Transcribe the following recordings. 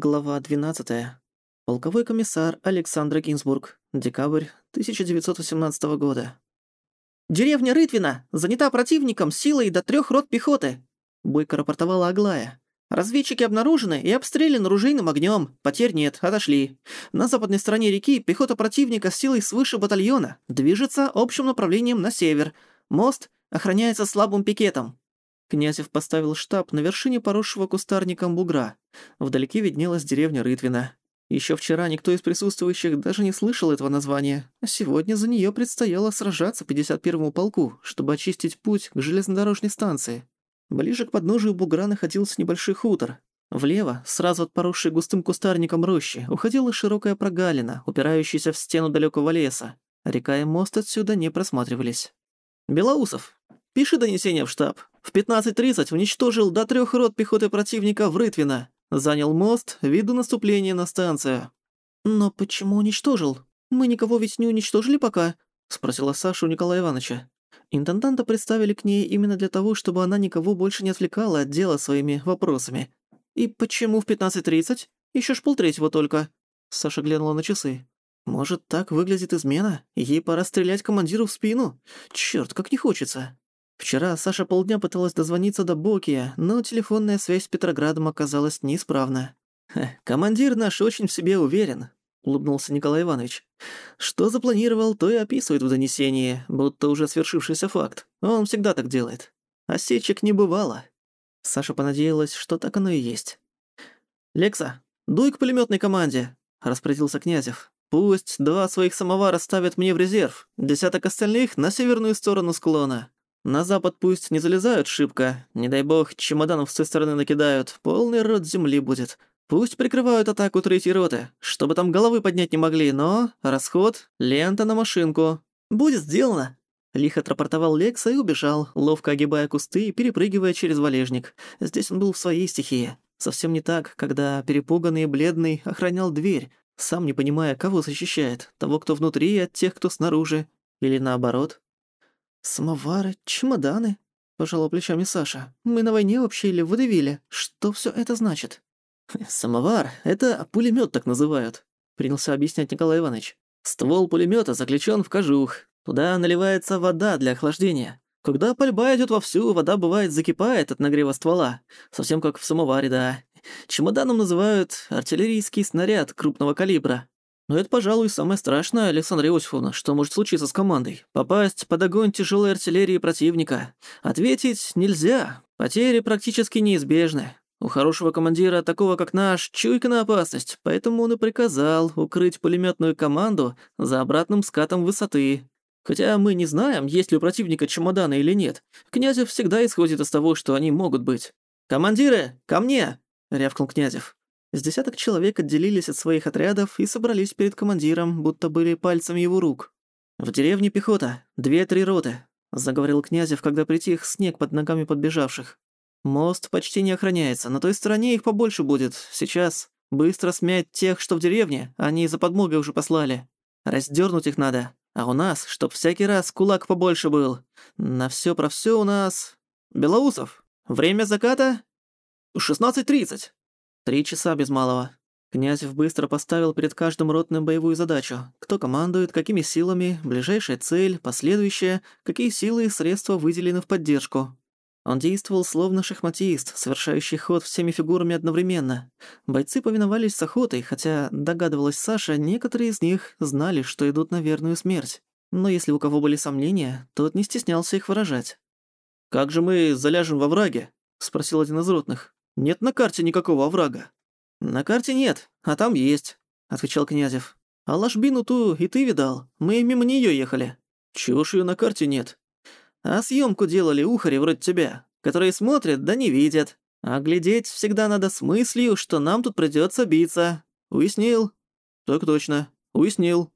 Глава 12. Полковой комиссар Александр Гинзбург. Декабрь 1918 года. «Деревня Рытвина занята противником силой до трех рот пехоты», — бойко рапортовала Аглая. «Разведчики обнаружены и обстреляны ружейным огнем. Потерь нет, отошли. На западной стороне реки пехота противника силой свыше батальона движется общим направлением на север. Мост охраняется слабым пикетом. Князев поставил штаб на вершине поросшего кустарником бугра. Вдалеке виднелась деревня Рытвина. Еще вчера никто из присутствующих даже не слышал этого названия, а сегодня за нее предстояло сражаться 51-му полку, чтобы очистить путь к железнодорожной станции. Ближе к подножию бугра находился небольшой хутор. Влево, сразу от поросшей густым кустарником рощи, уходила широкая прогалина, упирающаяся в стену далекого леса. Река и мост отсюда не просматривались. «Белоусов, пиши донесение в штаб. В 15.30 уничтожил до трех рот пехоты противника в Рытвино. Занял мост ввиду наступления на станцию. «Но почему уничтожил? Мы никого ведь не уничтожили пока?» — спросила Саша у Николая Ивановича. Интенданта представили к ней именно для того, чтобы она никого больше не отвлекала от дела своими вопросами. «И почему в 15.30? Ещё ж полтретьего только». Саша глянула на часы. «Может, так выглядит измена? Ей пора стрелять командиру в спину? Чёрт, как не хочется». Вчера Саша полдня пыталась дозвониться до Бокия, но телефонная связь с Петроградом оказалась неисправна. «Командир наш очень в себе уверен», — улыбнулся Николай Иванович. «Что запланировал, то и описывает в донесении, будто уже свершившийся факт. Он всегда так делает. Осечек не бывало». Саша понадеялась, что так оно и есть. «Лекса, дуй к пулемётной команде», — распорядился Князев. «Пусть два своих самовара ставят мне в резерв, десяток остальных — на северную сторону склона. На запад пусть не залезают шибко, не дай бог, чемоданов с той стороны накидают, полный рот земли будет. Пусть прикрывают атаку третьей роты, чтобы там головы поднять не могли, но расход — лента на машинку. Будет сделано. Лихо отрапортовал Лекса и убежал, ловко огибая кусты и перепрыгивая через валежник. Здесь он был в своей стихии. Совсем не так, когда перепуганный и бледный охранял дверь, сам не понимая, кого защищает, того, кто внутри, от тех, кто снаружи. Или наоборот. «Самовары, чемоданы», — пожала плечами Саша. «Мы на войне вообще или в водевиле? Что всё это значит?» «Самовар — это пулемёт так называют», — принялся объяснять Николай Иванович. «Ствол пулемёта заключён в кожух. Туда наливается вода для охлаждения. Когда пальба идёт вовсю, вода бывает закипает от нагрева ствола. Совсем как в самоваре, да. Чемоданом называют артиллерийский снаряд крупного калибра. Но это, пожалуй, самое страшное, Александра Иосифовна, что может случиться с командой. Попасть под огонь тяжелой артиллерии противника. Ответить нельзя. Потери практически неизбежны. У хорошего командира, такого как наш, чуйка на опасность, поэтому он и приказал укрыть пулеметную команду за обратным скатом высоты. Хотя мы не знаем, есть ли у противника чемоданы или нет. Князев всегда исходит из того, что они могут быть. «Командиры, ко мне!» — рявкнул Князев. С десяток человек отделились от своих отрядов и собрались перед командиром, будто были пальцами его рук. «В деревне пехота, две-три роты», — заговорил Князев, когда притих снег под ногами подбежавших. «Мост почти не охраняется, на той стороне их побольше будет. Сейчас быстро смять тех, что в деревне, они за подмогой уже послали. Раздернуть их надо, а у нас, чтоб всякий раз кулак побольше был. На все про все у нас... Белоусов, время заката? 16.30. Три часа без малого. Князев быстро поставил перед каждым ротным боевую задачу. Кто командует, какими силами, ближайшая цель, последующая, какие силы и средства выделены в поддержку. Он действовал словно шахматист, совершающий ход всеми фигурами одновременно. Бойцы повиновались с охотой, хотя, догадывалась Саша, некоторые из них знали, что идут на верную смерть. Но если у кого были сомнения, тот не стеснялся их выражать. «Как же мы заляжем во враге?» — спросил один из ротных. Нет на карте никакого оврага». «На карте нет, а там есть», — отвечал Князев. «А ложбину ту и ты видал, мы мимо неё ехали». «Чего ж её на карте нет?» «А съёмку делали ухари вроде тебя, которые смотрят, да не видят. А глядеть всегда надо с мыслью, что нам тут придётся биться. Уяснил?» «Так точно, уяснил».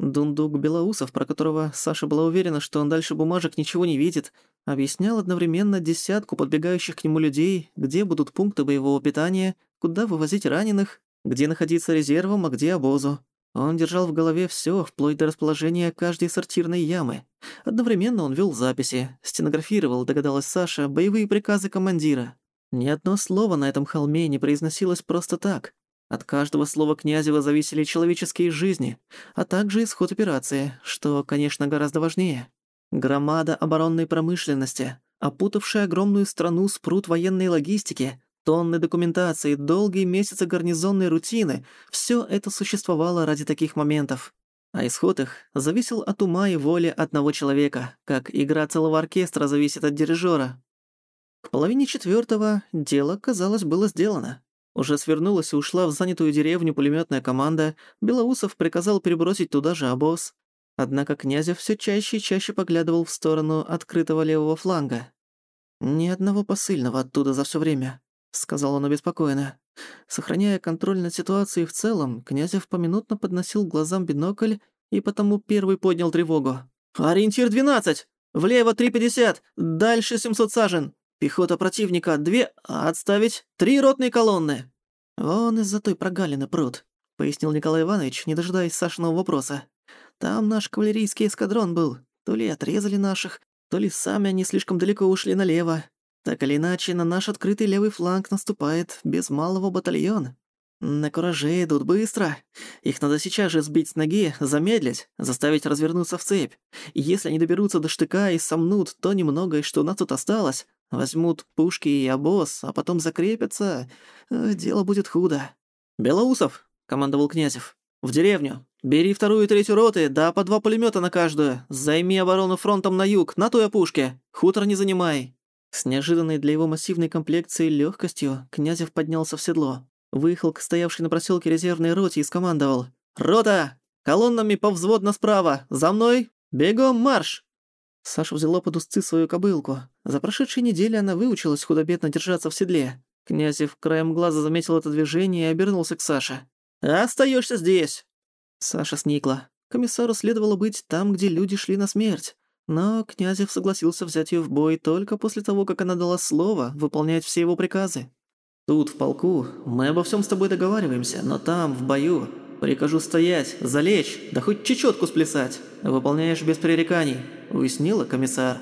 Дундук Белоусов, про которого Саша была уверена, что он дальше бумажек ничего не видит, объяснял одновременно десятку подбегающих к нему людей, где будут пункты боевого питания, куда вывозить раненых, где находиться резервом, а где обозу. Он держал в голове всё, вплоть до расположения каждой сортирной ямы. Одновременно он вел записи, стенографировал, догадалась Саша, боевые приказы командира. Ни одно слово на этом холме не произносилось просто так. От каждого слова Князева зависели человеческие жизни, а также исход операции, что, конечно, гораздо важнее. Громада оборонной промышленности, опутавшая огромную страну спрут военной логистики, тонны документации, долгие месяцы гарнизонной рутины — всё это существовало ради таких моментов. А исход их зависел от ума и воли одного человека, как игра целого оркестра зависит от дирижера. К половине четвертого дело, казалось, было сделано. Уже свернулась и ушла в занятую деревню пулеметная команда, Белоусов приказал перебросить туда же обоз. Однако Князев все чаще и чаще поглядывал в сторону открытого левого фланга. «Ни одного посыльного оттуда за все время», — сказал он обеспокоенно. Сохраняя контроль над ситуацией в целом, Князев поминутно подносил глазам бинокль и потому первый поднял тревогу. «Ориентир 12! Влево 350! Дальше 700 сажен! Пехота противника две, а отставить три ротные колонны!» «Вон из-за той прогалины пруд», — пояснил Николай Иванович, не дожидаясь Сашиного вопроса. «Там наш кавалерийский эскадрон был. То ли отрезали наших, то ли сами они слишком далеко ушли налево. Так или иначе, на наш открытый левый фланг наступает без малого батальон. На кураже идут быстро. Их надо сейчас же сбить с ноги, замедлить, заставить развернуться в цепь. И если они доберутся до штыка и сомнут то немногое, что у нас тут осталось, возьмут пушки и обоз, а потом закрепятся, э, дело будет худо. «Белоусов!» — командовал Князев. «В деревню. Бери вторую и третью роты, да по два пулемета на каждую. Займи оборону фронтом на юг, на той опушке. Хутор не занимай. С неожиданной для его массивной комплекции легкостью Князев поднялся в седло, выехал к стоявшей на проселке резервной роте и скомандовал «Рота! Колоннами повзводно справа! За мной! Бегом марш!» Саша взяла под узцы свою кобылку. За прошедшие недели она выучилась худо-бедно держаться в седле. Князев краем глаза заметил это движение и обернулся к Саше. «Остаёшься здесь!» Саша сникла. Комиссару следовало быть там, где люди шли на смерть. Но Князев согласился взять её в бой только после того, как она дала слово выполнять все его приказы. «Тут, в полку, мы обо всём с тобой договариваемся, но там, в бою, прикажу стоять, залечь, да хоть чечётку сплясать. Выполняешь без пререканий. Уяснила, комиссар?»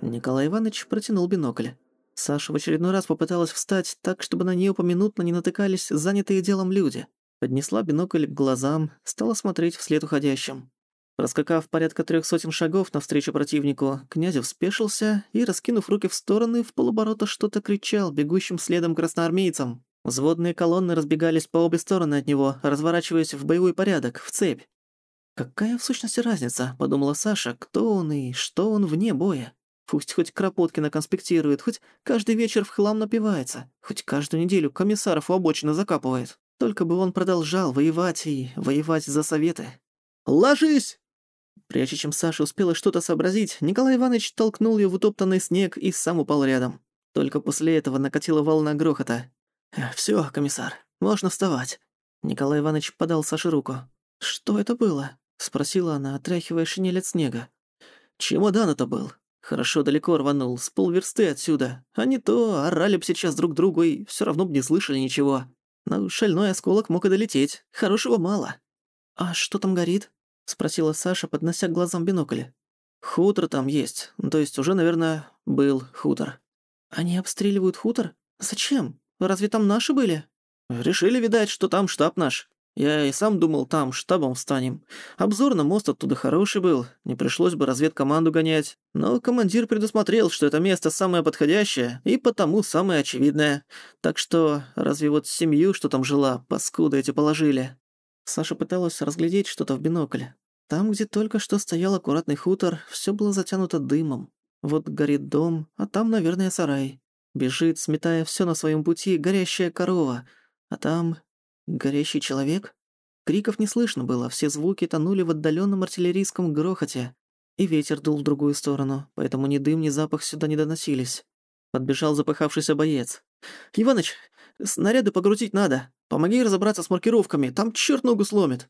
Николай Иванович протянул бинокль. Саша в очередной раз попыталась встать так, чтобы на неё поминутно не натыкались занятые делом люди. Поднесла бинокль к глазам, стала смотреть вслед уходящим. Проскакав порядка трех сотен шагов навстречу противнику, Князев спешился и, раскинув руки в стороны, в полоборота что-то кричал бегущим следом красноармейцам. Взводные колонны разбегались по обе стороны от него, разворачиваясь в боевой порядок, в цепь. «Какая в сущности разница?» – подумала Саша. «Кто он и что он вне боя? Пусть хоть Кропоткина конспектирует, хоть каждый вечер в хлам напивается, хоть каждую неделю комиссаров у обочины закапывает. Только бы он продолжал воевать и воевать за советы». «Ложись!» Прежде чем Саша успела что-то сообразить, Николай Иванович толкнул её в утоптанный снег и сам упал рядом. Только после этого накатила волна грохота. «Всё, комиссар, можно вставать». Николай Иванович подал Саше руку. «Что это было?» — спросила она, отряхивая шинель от снега. «Чемодан это был. Хорошо далеко рванул, с полверсты отсюда. А не то орали б сейчас друг другу и всё равно б не слышали ничего. Но шальной осколок мог и долететь. Хорошего мало». «А что там горит?» — спросила Саша, поднося к глазам бинокль. «Хутор там есть. То есть уже, наверное, был хутор». «Они обстреливают хутор? Зачем? Разве там наши были?» «Решили, видать, что там штаб наш. Я и сам думал, там штабом встанем. Обзор на мост оттуда хороший был, не пришлось бы разведкоманду гонять. Но командир предусмотрел, что это место самое подходящее и потому самое очевидное. Так что разве вот семью, что там жила, паскуды эти положили?» Саша пыталась разглядеть что-то в бинокль. Там, где только что стоял аккуратный хутор, все было затянуто дымом. Вот горит дом, а там, наверное, сарай. Бежит, сметая все на своем пути, горящая корова. А там горящий человек. Криков не слышно было, все звуки тонули в отдаленном артиллерийском грохоте. И ветер дул в другую сторону, поэтому ни дым, ни запах сюда не доносились. Подбежал запыхавшийся боец. «Иваныч, снаряды погрузить надо. Помоги разобраться с маркировками, там чёрт ногу сломит».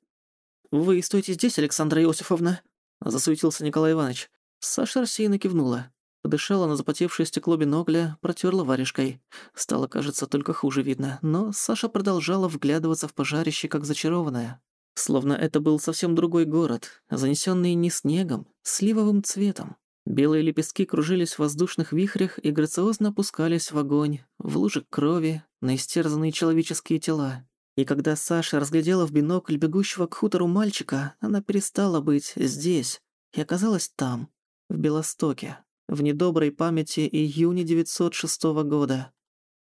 «Вы стойте здесь, Александра Иосифовна», — засуетился Николай Иванович. Саша рассеянно кивнула. Подышала на запотевшее стекло бинокля, протерла варежкой. Стало, кажется, только хуже видно, но Саша продолжала вглядываться в пожарище, как зачарованная. Словно это был совсем другой город, занесенный не снегом, сливовым цветом. Белые лепестки кружились в воздушных вихрях и грациозно опускались в огонь, в лужи крови, на истерзанные человеческие тела. И когда Саша разглядела в бинокль бегущего к хутору мальчика, она перестала быть здесь и оказалась там, в Белостоке, в недоброй памяти июня 906 года.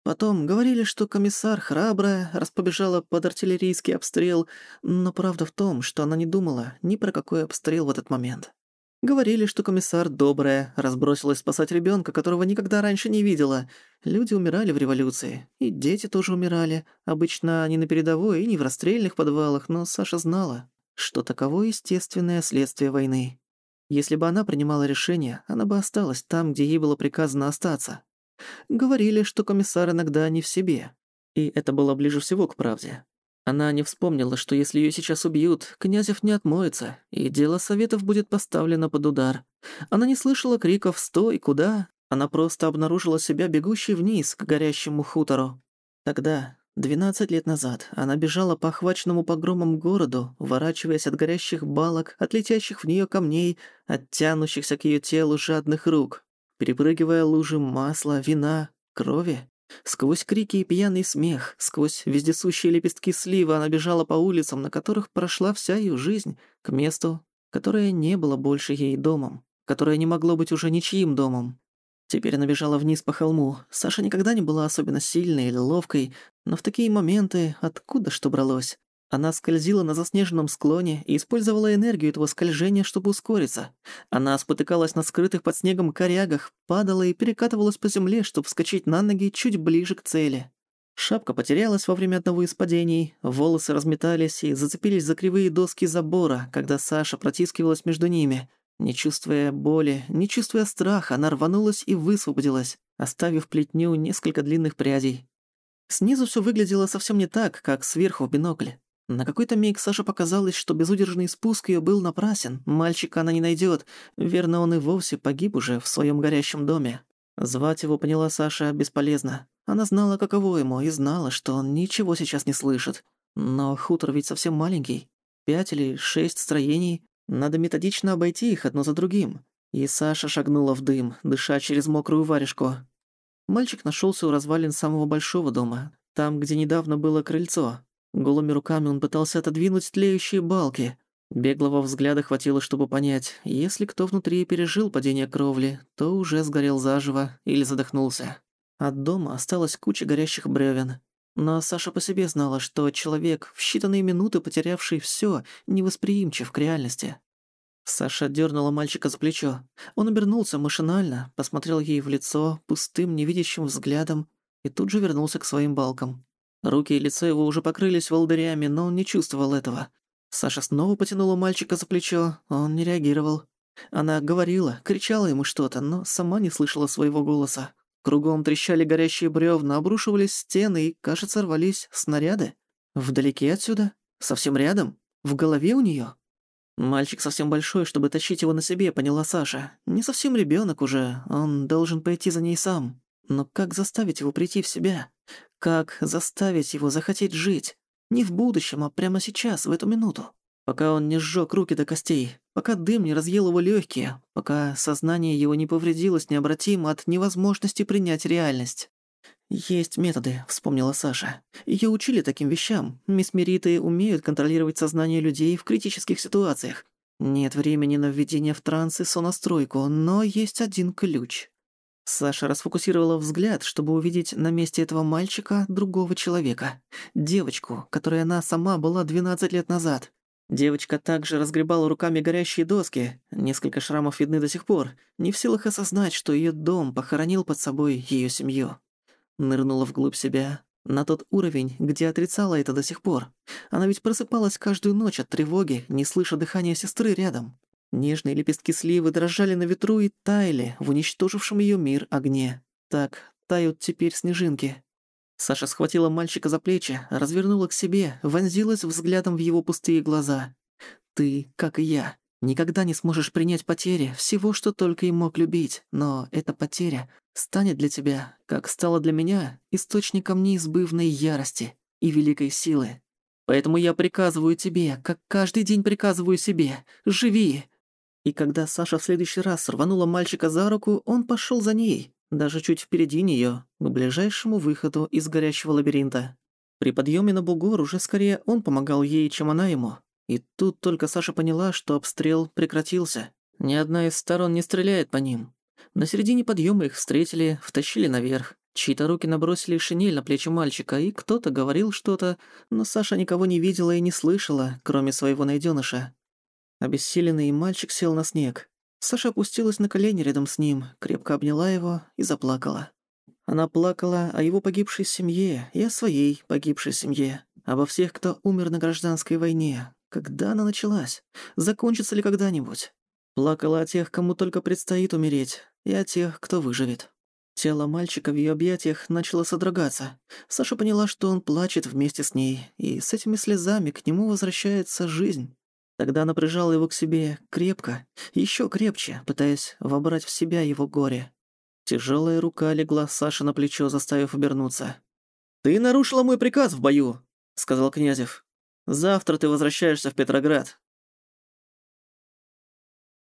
Потом говорили, что комиссар храбрая, распобежала под артиллерийский обстрел, но правда в том, что она не думала ни про какой обстрел в этот момент. Говорили, что комиссар добрая, разбросилась спасать ребенка, которого никогда раньше не видела. Люди умирали в революции, и дети тоже умирали. Обычно не на передовой и не в расстрельных подвалах, но Саша знала, что таково естественное следствие войны. Если бы она принимала решение, она бы осталась там, где ей было приказано остаться. Говорили, что комиссар иногда не в себе. И это было ближе всего к правде. Она не вспомнила, что если ее сейчас убьют, Князев не отмоется, и дело советов будет поставлено под удар. Она не слышала криков «Стой! Куда?», она просто обнаружила себя бегущей вниз к горящему хутору. Тогда, 12 лет назад, она бежала по охваченному погромом городу, уворачиваясь от горящих балок, от летящих в нее камней, от тянущихся к ее телу жадных рук перепрыгивая лужи масла, вина, крови. Сквозь крики и пьяный смех, сквозь вездесущие лепестки слива она бежала по улицам, на которых прошла вся ее жизнь, к месту, которое не было больше ей домом, которое не могло быть уже ничьим домом. Теперь она бежала вниз по холму. Саша никогда не была особенно сильной или ловкой, но в такие моменты откуда что бралось? Она скользила на заснеженном склоне и использовала энергию этого скольжения, чтобы ускориться. Она спотыкалась на скрытых под снегом корягах, падала и перекатывалась по земле, чтобы вскочить на ноги чуть ближе к цели. Шапка потерялась во время одного из падений, волосы разметались и зацепились за кривые доски забора, когда Саша протискивалась между ними. Не чувствуя боли, не чувствуя страха, она рванулась и высвободилась, оставив плетню несколько длинных прядей. Снизу все выглядело совсем не так, как сверху в бинокль. На какой-то миг Саше показалось, что безудержный спуск ее был напрасен. Мальчика она не найдет. Верно, он и вовсе погиб уже в своем горящем доме. Звать его, поняла Саша, бесполезно. Она знала, каково ему, и знала, что он ничего сейчас не слышит. Но хутор ведь совсем маленький. Пять или шесть строений. Надо методично обойти их одно за другим. И Саша шагнула в дым, дыша через мокрую варежку. Мальчик нашелся у развалин самого большого дома, там, где недавно было крыльцо. Голыми руками он пытался отодвинуть тлеющие балки. Беглого взгляда хватило, чтобы понять, если кто внутри пережил падение кровли, то уже сгорел заживо или задохнулся. От дома осталась куча горящих бревен. Но Саша по себе знала, что человек, в считанные минуты потерявший всё, невосприимчив к реальности. Саша дернула мальчика за плечо. Он обернулся машинально, посмотрел ей в лицо пустым, невидящим взглядом и тут же вернулся к своим балкам. Руки и лицо его уже покрылись волдырями, но он не чувствовал этого. Саша снова потянула мальчика за плечо, он не реагировал. Она говорила, кричала ему что-то, но сама не слышала своего голоса. Кругом трещали горящие бревна, обрушивались стены и, кажется, рвались снаряды. Вдалеке отсюда? Совсем рядом? В голове у неё? Мальчик совсем большой, чтобы тащить его на себе, поняла Саша. Не совсем ребёнок уже, он должен пойти за ней сам. Но как заставить его прийти в себя? Как заставить его захотеть жить? Не в будущем, а прямо сейчас, в эту минуту. Пока он не сжёг руки до костей, пока дым не разъел его легкие, пока сознание его не повредилось необратимо от невозможности принять реальность. «Есть методы», — вспомнила Саша. Ее учили таким вещам. Мисс-мериты умеют контролировать сознание людей в критических ситуациях. Нет времени на введение в транс и сонастройку, но есть один ключ. Саша расфокусировала взгляд, чтобы увидеть на месте этого мальчика другого человека. Девочку, которой она сама была 12 лет назад. Девочка также разгребала руками горящие доски. Несколько шрамов видны до сих пор. Не в силах осознать, что ее дом похоронил под собой ее семью. Нырнула вглубь себя, на тот уровень, где отрицала это до сих пор. Она ведь просыпалась каждую ночь от тревоги, не слыша дыхания сестры рядом. Нежные лепестки сливы дрожали на ветру и таяли в уничтожившем ее мир огне. Так тают теперь снежинки. Саша схватила мальчика за плечи, развернула к себе, вонзилась взглядом в его пустые глаза. «Ты, как и я, никогда не сможешь принять потери всего, что только и мог любить, но эта потеря станет для тебя, как стала для меня, источником неизбывной ярости и великой силы. Поэтому я приказываю тебе, как каждый день приказываю себе, живи, и когда Саша в следующий раз рванула мальчика за руку, он пошел за ней, даже чуть впереди нее, к ближайшему выходу из горящего лабиринта. При подъеме на бугор уже скорее он помогал ей, чем она ему. И тут только Саша поняла, что обстрел прекратился. Ни одна из сторон не стреляет по ним. На середине подъема их встретили, втащили наверх. Чьи-то руки набросили шинель на плечи мальчика, и кто-то говорил что-то, но Саша никого не видела и не слышала, кроме своего найденыша. Обессиленный мальчик сел на снег. Саша опустилась на колени рядом с ним, крепко обняла его и заплакала. Она плакала о его погибшей семье и о своей погибшей семье, обо всех, кто умер на гражданской войне. Когда она началась? Закончится ли когда-нибудь? Плакала о тех, кому только предстоит умереть, и о тех, кто выживет. Тело мальчика в её объятиях начало содрогаться. Саша поняла, что он плачет вместе с ней, и с этими слезами к нему возвращается жизнь. Тогда она прижала его к себе крепко, ещё крепче, пытаясь вобрать в себя его горе. Тяжёлая рука легла Саше на плечо, заставив обернуться. «Ты нарушила мой приказ в бою», — сказал Князев. «Завтра ты возвращаешься в Петроград.